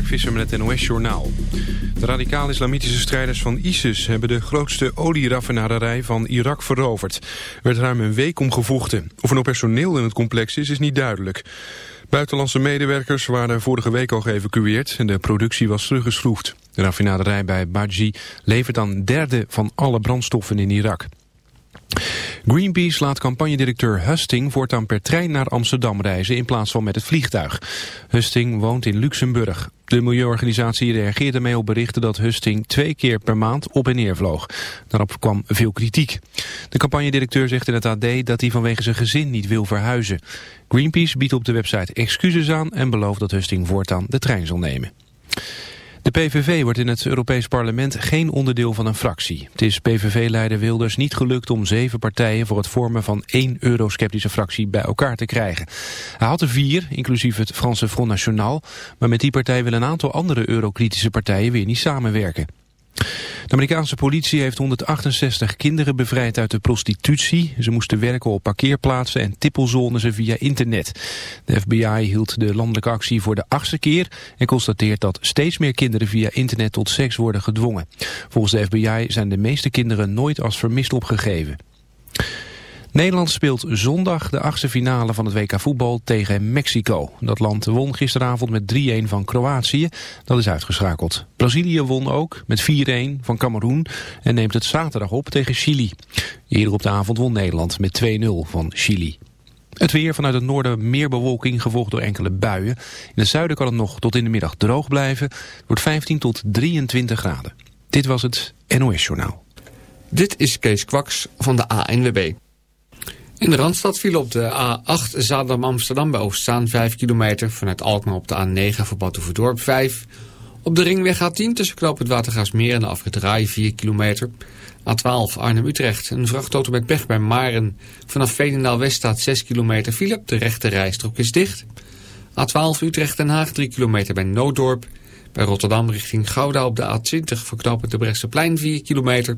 Mark Visser met het NOS-journaal. De radicaal-islamitische strijders van ISIS hebben de grootste olieraffinaderij van Irak veroverd. Er werd ruim een week omgevochten. Of er nog personeel in het complex is, is niet duidelijk. Buitenlandse medewerkers waren vorige week al geëvacueerd en de productie was teruggeschroefd. De raffinaderij bij Baji levert dan derde van alle brandstoffen in Irak. Greenpeace laat campagnedirecteur Husting voortaan per trein naar Amsterdam reizen in plaats van met het vliegtuig. Husting woont in Luxemburg. De milieuorganisatie reageerde mee op berichten dat Husting twee keer per maand op en neer vloog. Daarop kwam veel kritiek. De campagnedirecteur zegt in het AD dat hij vanwege zijn gezin niet wil verhuizen. Greenpeace biedt op de website excuses aan en belooft dat Husting voortaan de trein zal nemen. De PVV wordt in het Europees Parlement geen onderdeel van een fractie. Het is PVV-leider Wilders niet gelukt om zeven partijen voor het vormen van één eurosceptische fractie bij elkaar te krijgen. Hij had er vier, inclusief het Franse Front National, maar met die partij willen een aantal andere eurokritische partijen weer niet samenwerken. De Amerikaanse politie heeft 168 kinderen bevrijd uit de prostitutie. Ze moesten werken op parkeerplaatsen en tippelzones via internet. De FBI hield de landelijke actie voor de achtste keer... en constateert dat steeds meer kinderen via internet tot seks worden gedwongen. Volgens de FBI zijn de meeste kinderen nooit als vermist opgegeven. Nederland speelt zondag de achtste finale van het WK voetbal tegen Mexico. Dat land won gisteravond met 3-1 van Kroatië. Dat is uitgeschakeld. Brazilië won ook met 4-1 van Cameroen en neemt het zaterdag op tegen Chili. Eerder op de avond won Nederland met 2-0 van Chili. Het weer vanuit het noorden meer bewolking gevolgd door enkele buien. In het zuiden kan het nog tot in de middag droog blijven. Het wordt 15 tot 23 graden. Dit was het NOS Journaal. Dit is Kees Kwaks van de ANWB. In de Randstad viel op de A8 Zaandam-Amsterdam bij Oostzaan 5 kilometer. Vanuit Alkmaar op de A9 voor Batuverdorp 5. Op de ringweg A10 tussen Knoop het Watergaasmeer en de afrit 4 kilometer. A12 Arnhem-Utrecht. Een vrachtauto met pech bij Maren. Vanaf Veenendaal-West staat 6 kilometer file. De rechte rijstrook is dicht. A12 Utrecht-Den Haag 3 kilometer bij Nooddorp. Bij Rotterdam richting Gouda op de A20 voor knooppunt de Bresseplein 4 kilometer.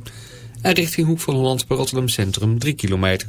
En richting Hoek van Holland bij Rotterdam Centrum 3 kilometer.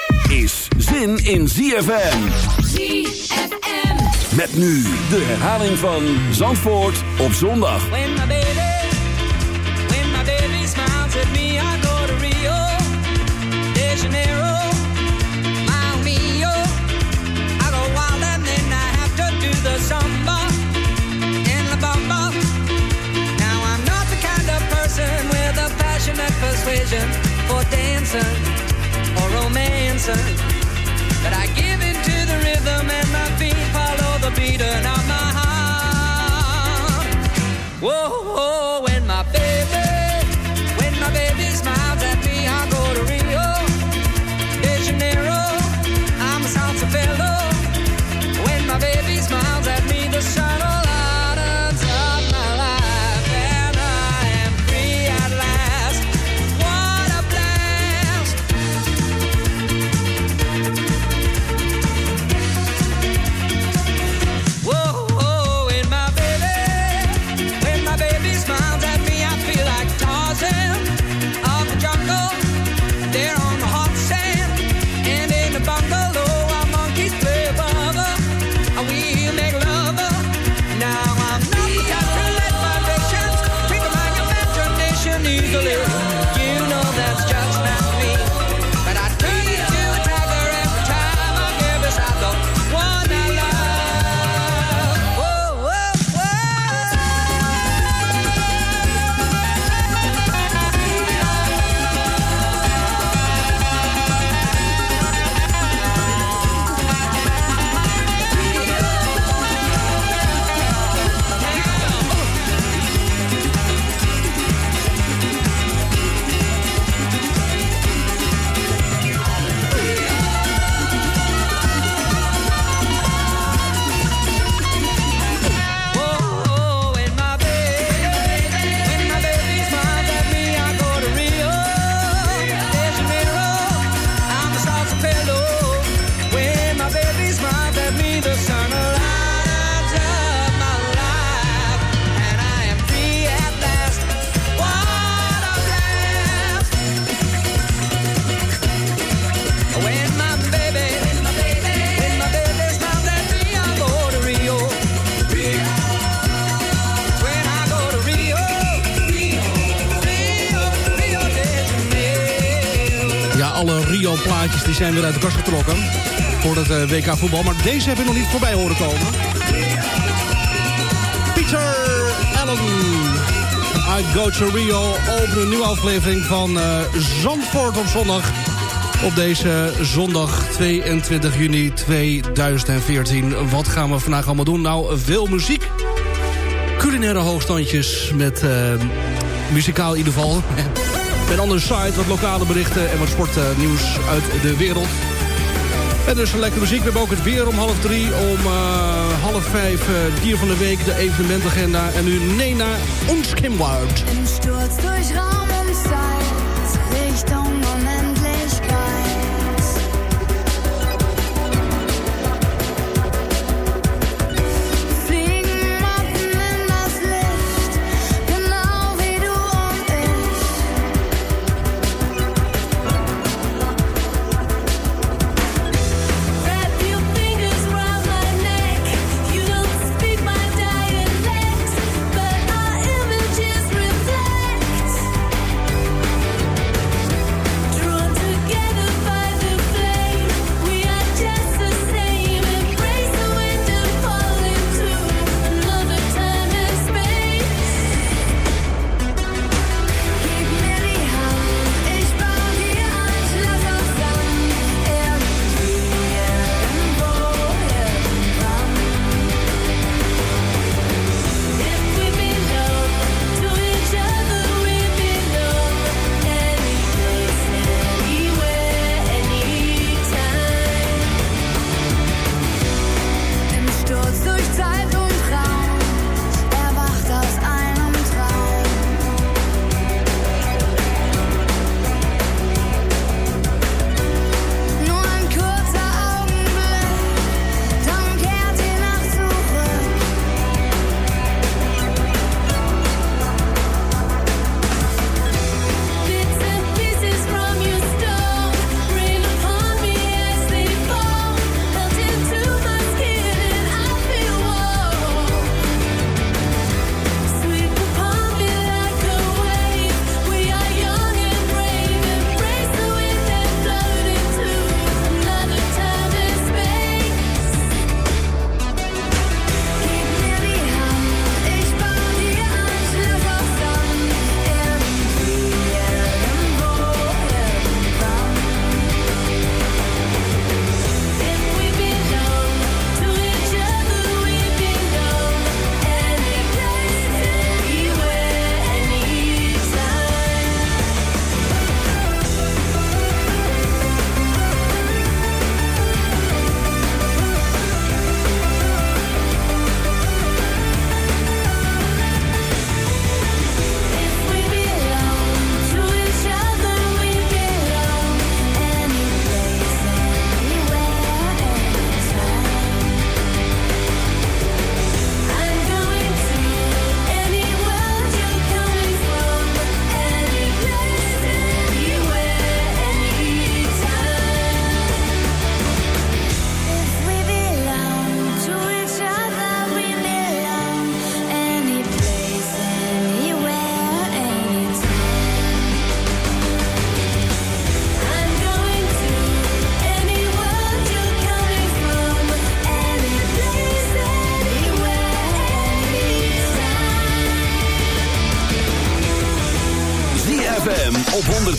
Is zin in ZFM. ZFM. Met nu de herhaling van Zandvoort op zondag. When my baby, when my baby smiles at me, I go to Rio de Janeiro. Mamma mia, I go wild and then I have to do the samba and la bamba. Now I'm not the kind of person with a passionate persuasion for dancing or romancing. But I give in to the rhythm and my feet follow the beating of my heart. Whoa, zijn weer uit de kast getrokken. Voor het eh, WK voetbal. Maar deze heb ik nog niet voorbij horen komen. Peter Allen. I Go to Rio over een nieuwe aflevering van uh, Zandvoort op zondag. Op deze zondag 22 juni 2014. Wat gaan we vandaag allemaal doen? Nou, veel muziek. Culinaire hoogstandjes met uh, muzikaal in ieder geval. Met andere site, wat lokale berichten en wat sportnieuws uit de wereld. En dus lekker muziek. We hebben ook het weer om half drie. Om uh, half vijf uh, dier van de week, de evenementagenda. En nu Nena Raum und Zeit,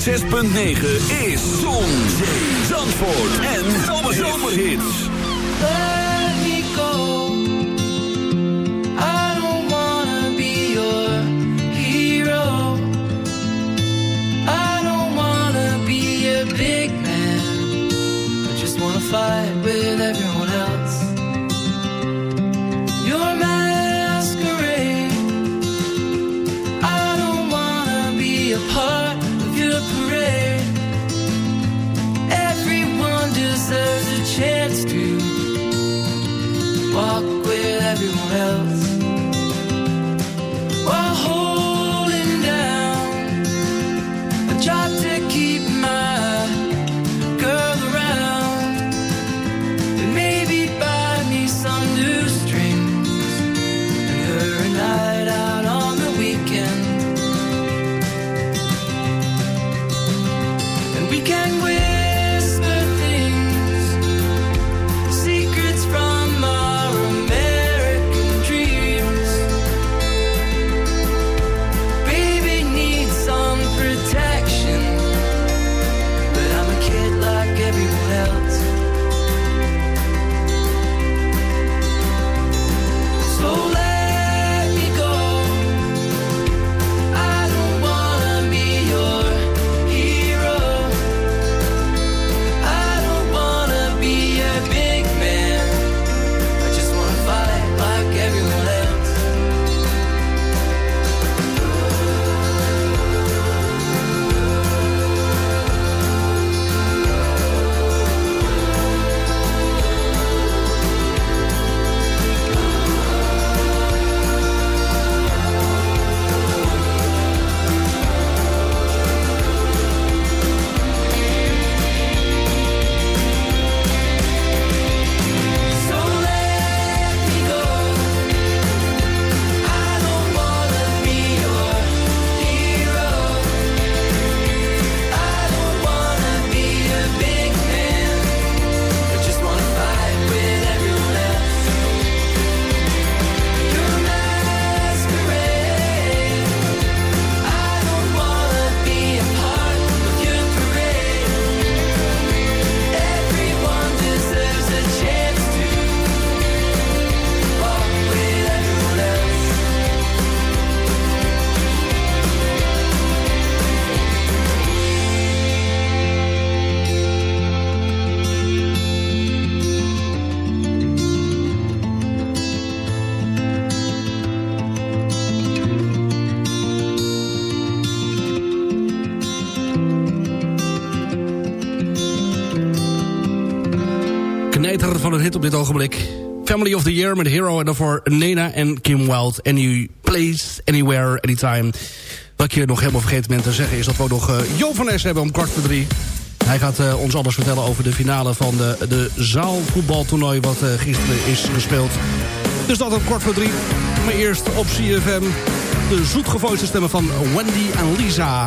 106.9 is Zon, Zandvoort en Zomerhits. Let me go. I don't wanna be your hero. I don't wanna be a big man. I just wanna fight with everyone op dit ogenblik. Family of the Year met Hero en daarvoor Nena en Kim Wilde. Any place, anywhere, anytime. Wat ik je nog helemaal vergeten ben te zeggen is dat we ook nog uh, Jo van hebben om kwart voor drie. Hij gaat uh, ons alles vertellen over de finale van de, de zaalvoetbaltoernooi wat uh, gisteren is gespeeld. Dus dat om kwart voor drie. Maar eerst op CFM de zoetgevoiste stemmen van Wendy en Lisa.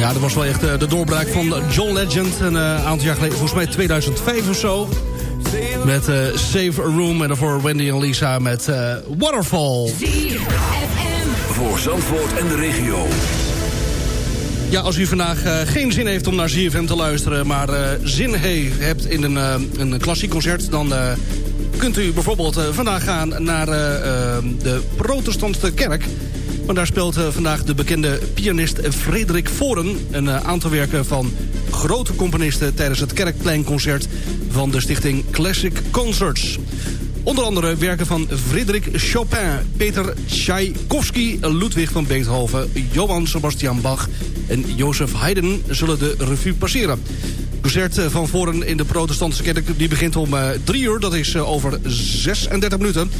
Ja, dat was wel echt eh, de doorbraak van John Legend. Een eh, aantal jaar geleden, volgens mij 2005 of zo. Met eh, Save a Room en daarvoor Wendy en Lisa met eh, Waterfall. Voor Zandvoort en de regio. Ja, als u vandaag geen zin heeft om naar ZFM te luisteren... maar zin he- hebt in een, een klassiek concert... dan kunt u bijvoorbeeld vandaag gaan naar de protestantse kerk. Daar speelt eh, vandaag de bekende pianist Frederik Voren... een eh, aantal werken van grote componisten... tijdens het Kerkpleinconcert van de stichting Classic Concerts. Onder andere werken van Frederik Chopin, Peter Tchaikovsky, Ludwig van Beethoven, Johann Sebastian Bach en Jozef Haydn zullen de revue passeren. Concert eh, van voren in de protestantse kerk die begint om eh, drie uur. Dat is over 36 minuten.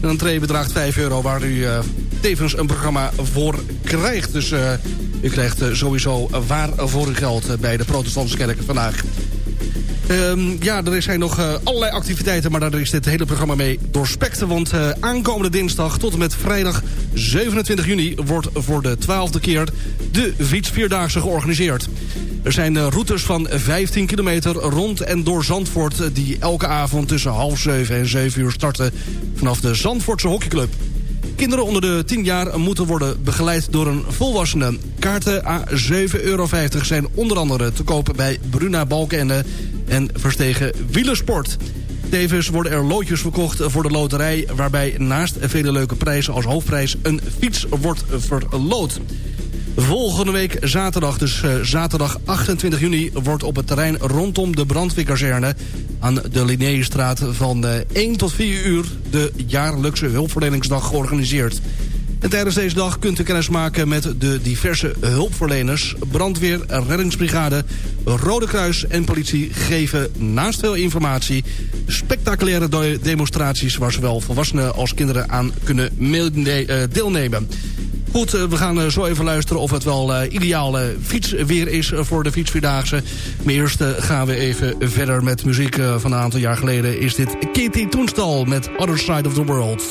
Een entree bedraagt 5 euro waar u eh, tevens een programma voor krijgt. Dus eh, u krijgt eh, sowieso waar voor uw geld bij de protestantse kerk vandaag. Ehm, ja, er zijn nog allerlei activiteiten, maar daar is dit hele programma mee doorspekt. Want aankomende dinsdag tot en met vrijdag 27 juni wordt voor de twaalfde keer de fietsvierdaagse georganiseerd. Er zijn eh, routes van 15 kilometer rond en door Zandvoort... eh, die elke avond tussen half zeven en zeven uur starten vanaf de Zandvoortse hockeyclub. Kinderen onder de 10 jaar moeten worden begeleid door een volwassene. Kaarten a 7,50 euro zijn onder andere te kopen bij Bruna Balkenende en Verstegen Wielersport. Tevens worden er loodjes verkocht voor de loterij... waarbij naast vele leuke prijzen als hoofdprijs een fiets wordt verloot. Volgende week zaterdag, dus eh, zaterdag 28 juni... wordt op het terrein rondom de brandweerkazerne... aan de Linnéestraat van eh, 1 tot 4 uur... de jaarlijkse hulpverleningsdag georganiseerd. En tijdens deze dag kunt u kennis maken met de diverse hulpverleners... brandweer, reddingsbrigade, Rode Kruis en politie geven naast veel informatie... spectaculaire de- demonstraties waar zowel volwassenen als kinderen aan kunnen eh, deelnemen. Goed, eh, we gaan eh, zo even luisteren of het wel eh, ideaal eh, fietsweer is voor de fietsvierdaagse. Maar eerst gaan we even verder met muziek van een aantal jaar geleden. Is dit Katie Toenstal met Other Side of the World.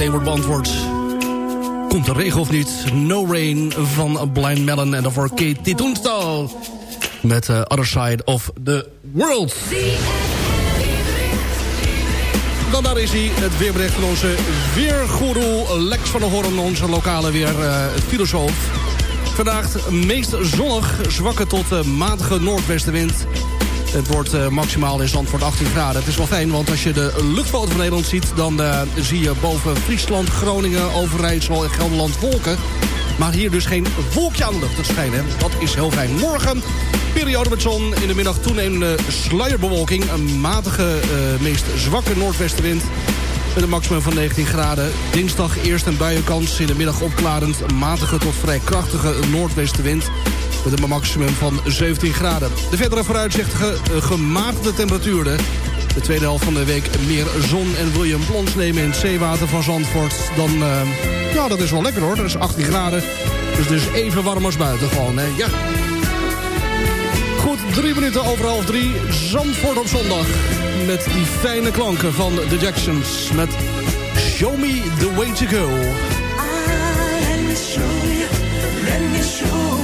meteen wordt beantwoord. Komt er regen of niet? No Rain van Blind Melon en daarvoor Kate Titunto. Met uh, Other Side of the World. Dan daar is hij, het weerbericht van onze weergoeroe Lex van der Horn, onze lokale weerfilosoof. Eh, uh, Vandaag meest zonnig, zwakke tot eh, matige noordwestenwind. Het wordt eh, maximaal in Zandvoort 18 graden. Het is wel fijn, want als je de luchtfoto van Nederland ziet... dan eh, zie je boven Friesland, Groningen, Overijssel en Gelderland wolken. Maar hier dus geen wolkje aan de lucht te schijnen. Dat is heel fijn. Morgen, periode met zon. In de middag toenemende sluierbewolking. Een matige, eh, meest zwakke noordwestenwind. Met een maximum van 19 graden. Dinsdag eerst een buienkans. In de middag opklarend matige tot vrij krachtige noordwestenwind. Met een maximum van 17 graden. De verdere vooruitzichtige eh, gematigde temperaturen. De tweede helft van de week meer zon en wil je een plons nemen in het zeewater van Zandvoort... dan, eh, ja, dat is wel lekker hoor. Dat is 18 graden. Dus dus even warm als buiten gewoon, hè. Ja. Goed, drie minuten over half drie. Zandvoort op zondag. Met die fijne klanken van de Jacksons. Met Show Me The Way To Go. I, let me show you, let me show you.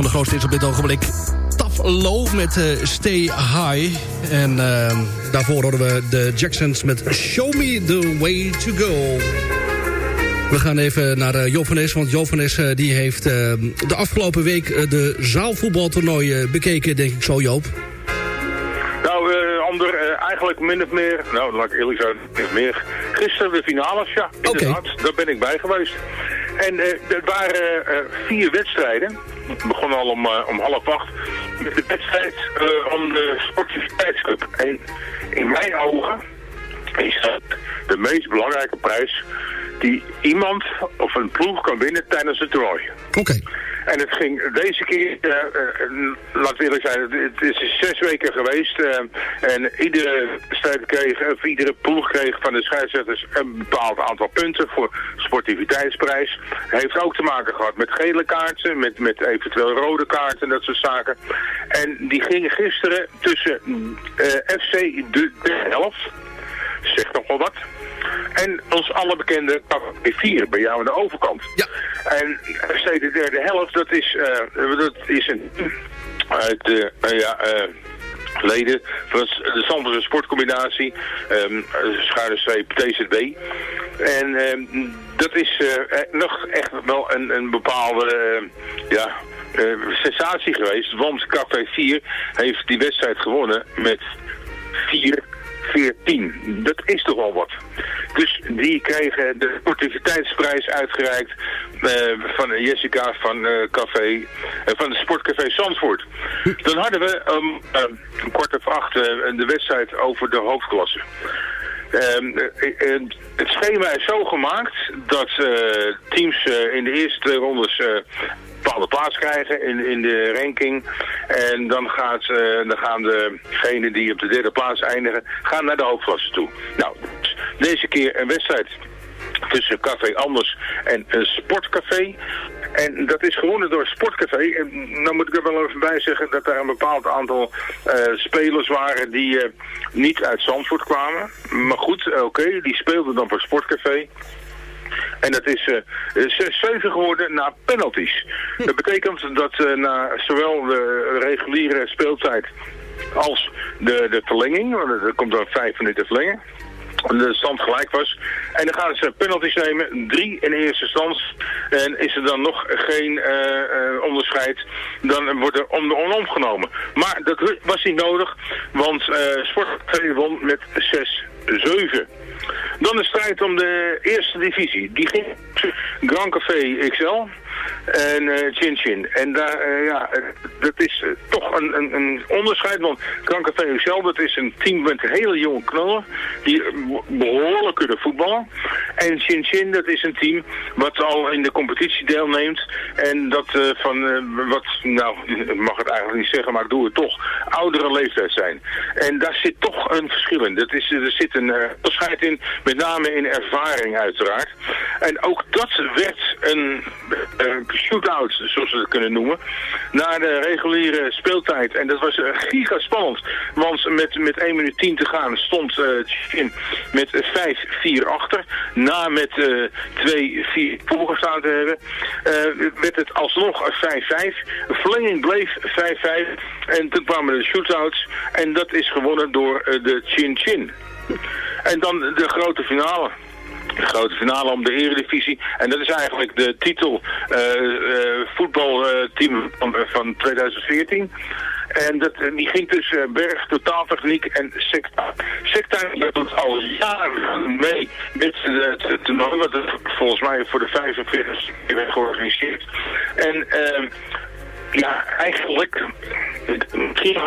Van de grootste is op dit ogenblik Taflo met eh, Stay High. En eh, daarvoor horen we de Jacksons met Show Me The Way To Go. We gaan even naar uh, Jovenes, want Jovenes uh, die heeft uh, de afgelopen week uh, de zaalvoetbaltoernooien bekeken, denk ik zo, Joop. Nou, ander, eigenlijk min of meer, nou laat ik eerlijk zijn, min of meer. Gisteren de finales, ja, inderdaad, okay. daar ben ik bij geweest. En er waren vier wedstrijden, het begon al om, om half acht, met de wedstrijd om de Sportiviteitscup. En in mijn ogen is dat de meest belangrijke prijs die iemand of een ploeg kan winnen tijdens het toernooi. Oké. En het ging deze keer, uh, uh, laat eerlijk zijn, het is zes weken geweest. En iedere strijd kreeg, of iedere ploeg kreeg van de scheidsrechters een bepaald aantal punten voor sportiviteitsprijs. Heeft ook te maken gehad met gele kaarten, met, met eventueel rode kaarten en dat soort zaken. En die gingen gisteren tussen FC de, de helft, zegt nog wel wat. En ons alle bekende KV 4 bij jou aan de overkant. Ja. En FC de derde helft, dat is, uh, dat is een uit de, uh, ja, leden van de Zandvoortse sportcombinatie, um, schuine streep TZB. En um, dat is nog echt wel een, een bepaalde, ja, sensatie geweest, want KV 4 heeft die wedstrijd gewonnen met 4 14. Dat is toch al wat. Dus die kregen de sportiviteitsprijs uitgereikt uh, van Jessica van uh, Café, uh, van de Sportcafé Zandvoort. Dan hadden we um, kwart over acht de wedstrijd over de hoofdklasse. Um, het schema is zo gemaakt dat teams in de eerste twee rondes bepaalde plaats krijgen in, in de ranking. En dan, gaat, uh, dan gaan degenen die op de derde plaats eindigen, gaan naar de hoofdklasse toe. Nou, deze keer een wedstrijd tussen Café Anders en een sportcafé. En dat is gewonnen door Sportcafé. En dan moet ik er wel even bij zeggen dat er een bepaald aantal uh, spelers waren die uh, niet uit Zandvoort kwamen. Maar goed, oké, die speelden dan voor Sportcafé. En dat is uh, 6-7 geworden na penalties. Dat betekent dat uh, na zowel de reguliere speeltijd als de, de verlenging, want er komt dan 5 minuten verlengen, de stand gelijk was. En dan gaan ze penalties nemen, drie in eerste stand. En is er dan nog geen uh, onderscheid, dan wordt er om de onom genomen. Maar dat was niet nodig, want uh, Sport won met 6-7. Dan de strijd om de eerste divisie. Die ging Grand Café XL en uh, Chin Chin. En daar, uh, ja, dat is toch een, een, een, onderscheid, want Café XL, dat is een team met hele jonge knullen, die behoorlijk kunnen voetballen. En Chin Chin, dat is een team wat al in de competitie deelneemt en dat van, wat, nou, ik mag het eigenlijk niet zeggen, maar ik doe het toch, oudere leeftijd zijn. En daar zit toch een verschil in. Dat is, er zit een onderscheid in, met name in ervaring uiteraard. En ook dat werd een shootout, zoals we het kunnen noemen, naar de reguliere speeltijd. En dat was uh, giga spannend, want met, met 1 minuut 10 te gaan stond Chin met 5-4 achter. Na met uh, 2-4 voorgestaan te hebben, werd het alsnog 5-5. De verlenging bleef 5-5 en toen kwamen de shootouts en dat is gewonnen door de Chin Chin. En dan de grote finale de grote finale om de eredivisie. En dat is eigenlijk de titel uh, uh, voetbalteam van, van 2014. En dat, die ging tussen Berg, Totaaltechniek en Secta. Secta doet al jaren mee met het toernooi, wat volgens mij voor de 45 werd georganiseerd. En uh, ja, eigenlijk, misschien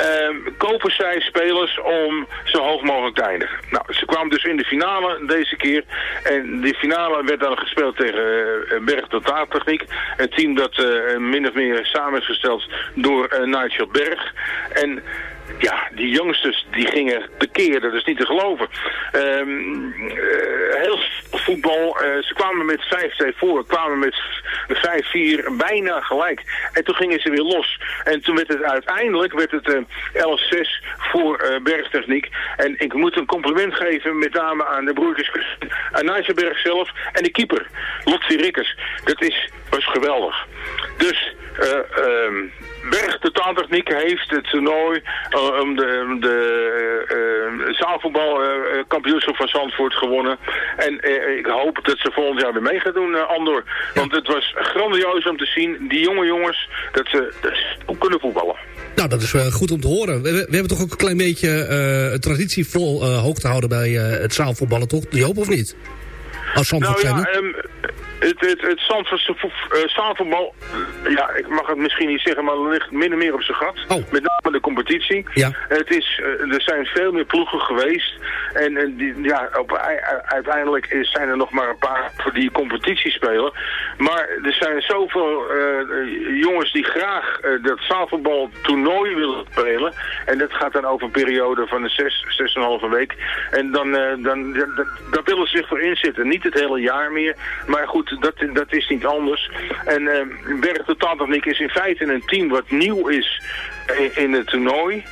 uh, kopen zij spelers om zo hoog mogelijk te eindigen. Nou, ze kwamen dus in de finale deze keer. En die finale werd dan gespeeld tegen uh, Berg Totaaltechniek. Een team dat uh, min of meer samen is gesteld door uh, Nigel Berg. En ja, die jongsters die gingen tekeer, dat is niet te geloven. Um, heel voetbal. Eh, ze kwamen met 5-2 voor, kwamen met 5-4 bijna gelijk. En toen gingen ze weer los. En toen werd het uiteindelijk werd het eh 11-6 voor eh, Bergtechniek. En ik moet een compliment geven met name aan de broertjes aan zelf en de keeper, Lotsie Rikkers. Dat is, was geweldig. Dus... eh ehm Berg de Taaltechniek heeft het toernooi eh, om de, de eh, zaalvoetbalkampioenschap van Zandvoort gewonnen. En eh, ik hoop dat ze volgend jaar weer mee gaan doen, eh, Andor. Want het was grandioos om te zien, die jonge jongens, dat ze, ook kunnen voetballen. Nou, dat is eh, goed om te horen. We, we hebben toch ook een klein beetje eh, traditie vol eh, hoog te houden bij eh, het zaalvoetballen, toch? Joop, of niet? Als Zandvoort Nou ja, ehm, het, het, het Zandvoortse vo- eh, eh, ja, ik mag het misschien niet zeggen, maar het ligt min en meer op zijn gat. Met name de competitie. Ja. Het is, eh, er zijn veel meer ploegen geweest. En, en die, ja, op, uiteindelijk zijn er nog maar een paar voor die competitie spelen. Maar er zijn zoveel jongens die graag dat zaalvoetbal toernooi willen spelen. En dat gaat dan over een periode van een zes, zes en een halve week. En dan, dan, daar willen ze zich voor inzetten. Niet het hele jaar meer. Maar goed, dat, dat is niet anders. En eh Berg de Taaltechniek is in feite een team wat nieuw is in, in het toernooi.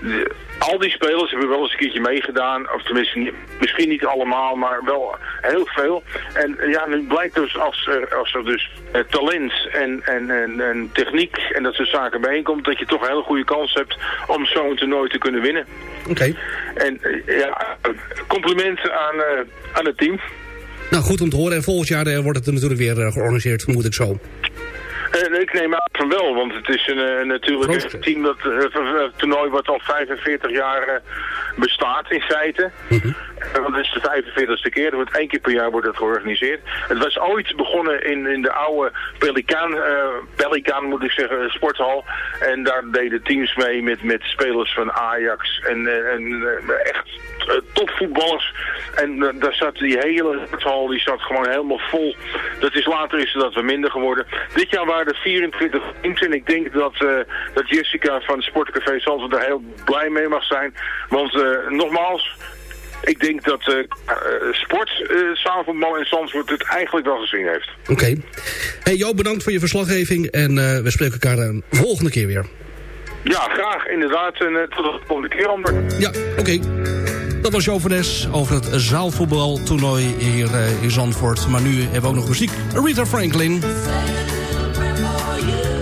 De- al die spelers hebben wel eens een keertje meegedaan. Of tenminste, misschien niet allemaal, maar wel heel veel. En eh, ja, nu blijkt dus als er, als er dus eh, talent en, en, en, en techniek en dat soort zaken bijeenkomt... dat je toch een hele goede kans hebt om zo'n toernooi te kunnen winnen. Oké. En ja, complimenten aan, aan het team. Nou, goed om te horen. En volgend jaar eh, wordt het natuurlijk weer eh, georganiseerd, vermoed ik zo. Eh, ik neem aan van wel, want het is een, eh, natuurlijk een team dat, eh, een toernooi wat al 45 jaar bestaat in feite. Eh, Want het is de 45ste keer, er wordt één keer per jaar wordt het georganiseerd. Het was ooit begonnen in, in de oude Pelikaan, eh Pelikaan moet ik zeggen, sporthal. En daar deden teams mee met, met spelers van Ajax en, en echt topvoetballers. En daar zat die hele sporthal, die zat gewoon helemaal vol. Dat is later is dat we minder geworden. Dit jaar waren er 24 teams en ik denk dat, eh, dat Jessica van Sportcafé Zandvoort daar heel blij mee mag zijn. Want eh, nogmaals, ik denk dat eh, sport, zaalvoetbal in Zandvoort het eigenlijk wel gezien heeft. Oké. Hey Joop, bedankt voor je verslaggeving. En we spreken elkaar de volgende keer weer. Ja, graag inderdaad. En tot de volgende keer, Amber. Ja, oké. Dat was van Nes over het zaalvoetbaltoernooi hier in Zandvoort. Maar nu hebben we ook nog muziek. Rita Franklin. for you.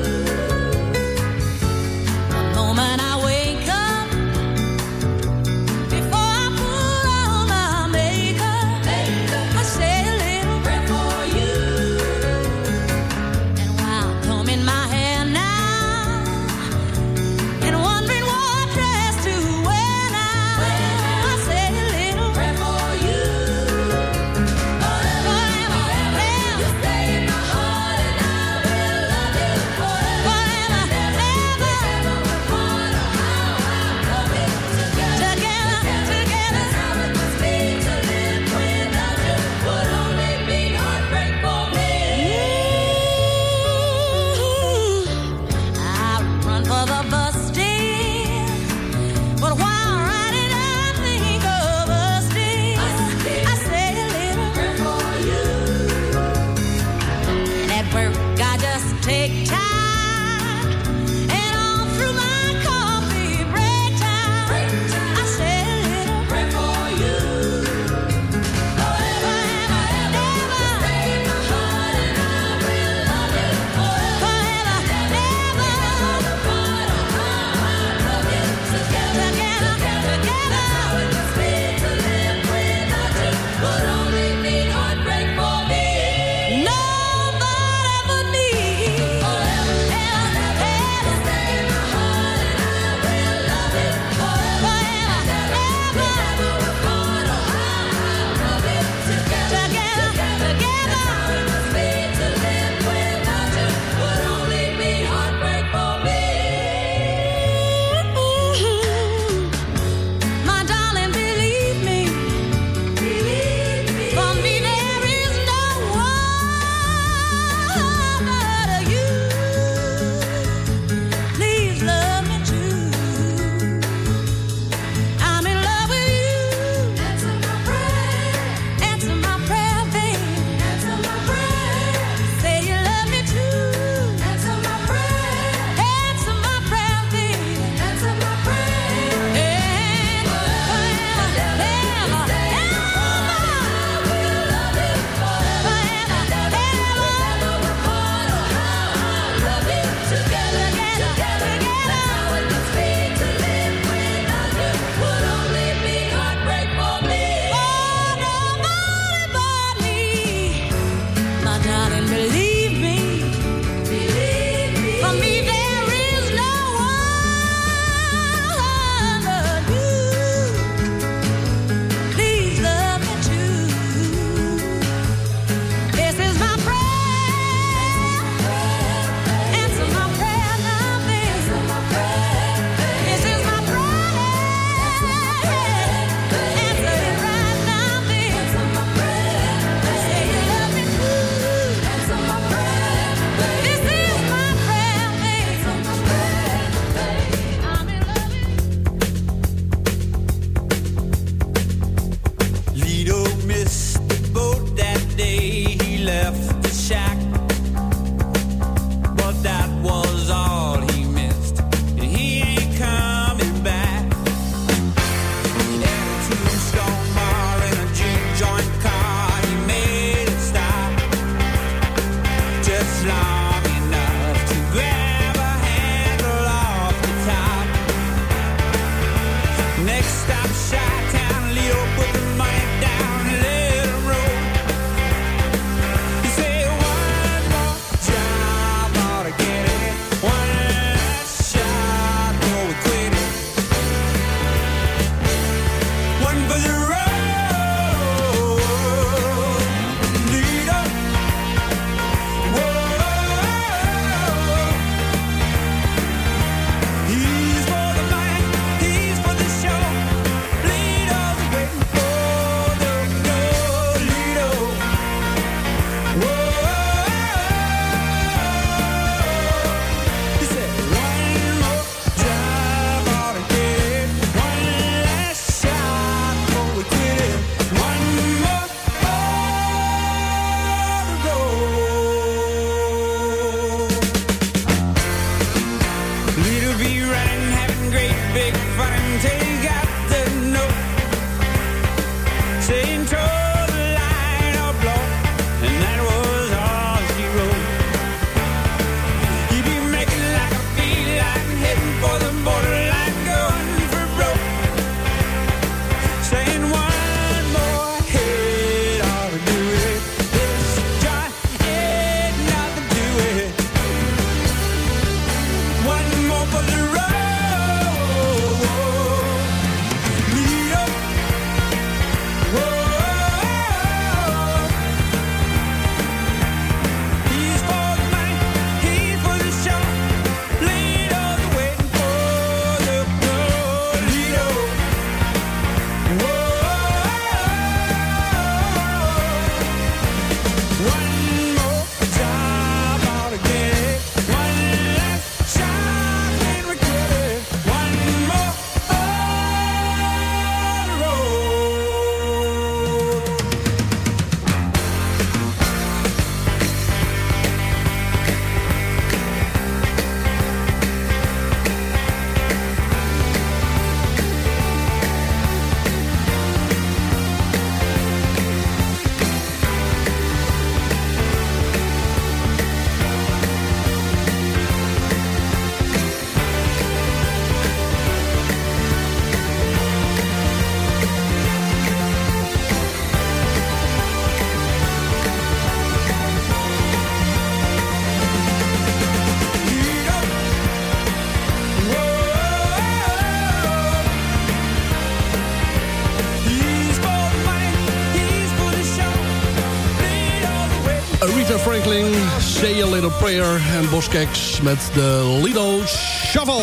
Little Prayer en Boskeks met de Lido Shovel.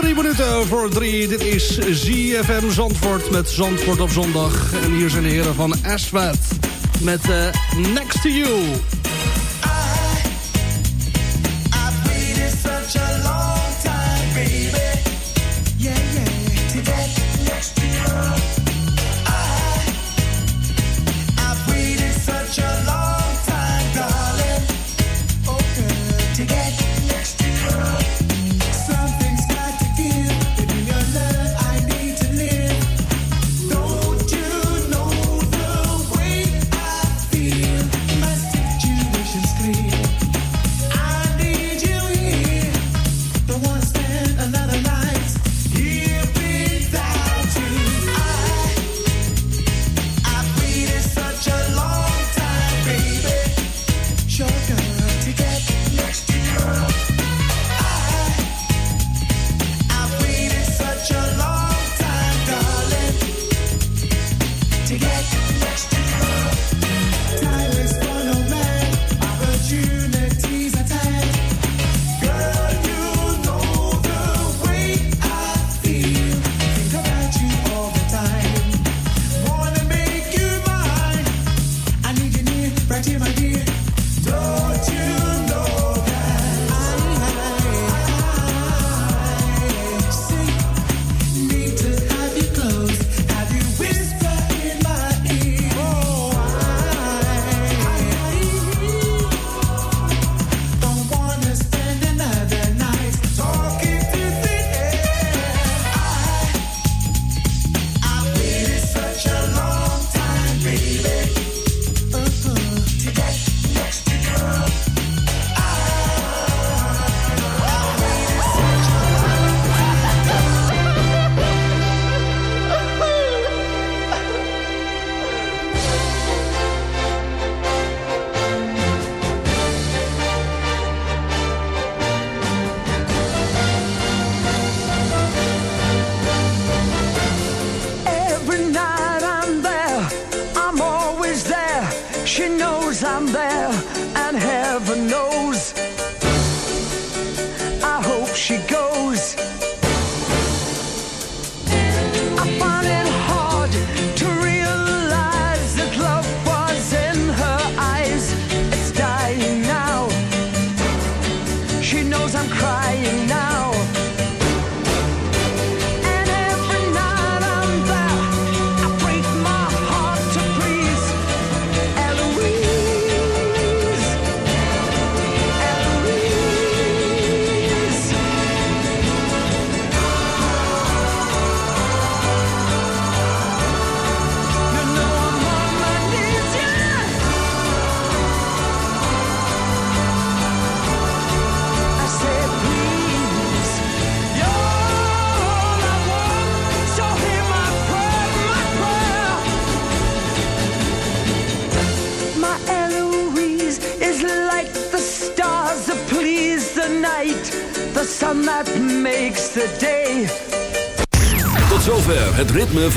Drie minuten voor drie. Dit is ZFM Zandvoort met Zandvoort op zondag. En hier zijn de heren van Aswad met uh, Next to You.